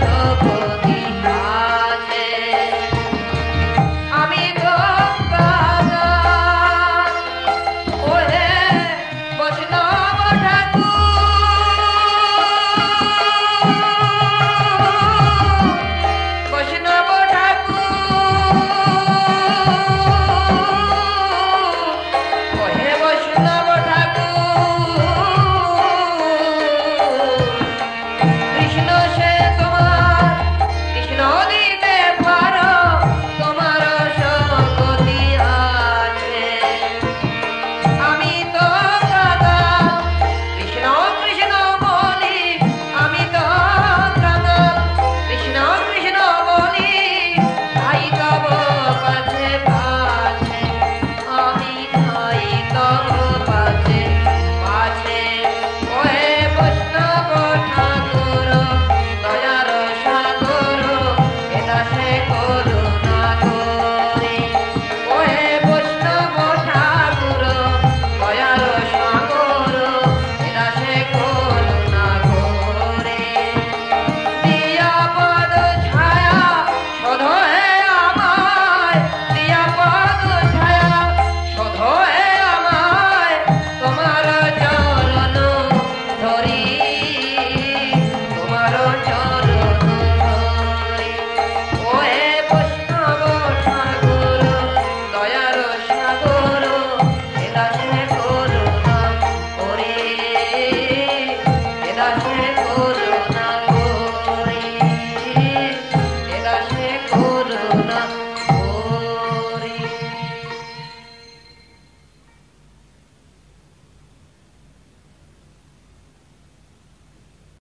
Bhairava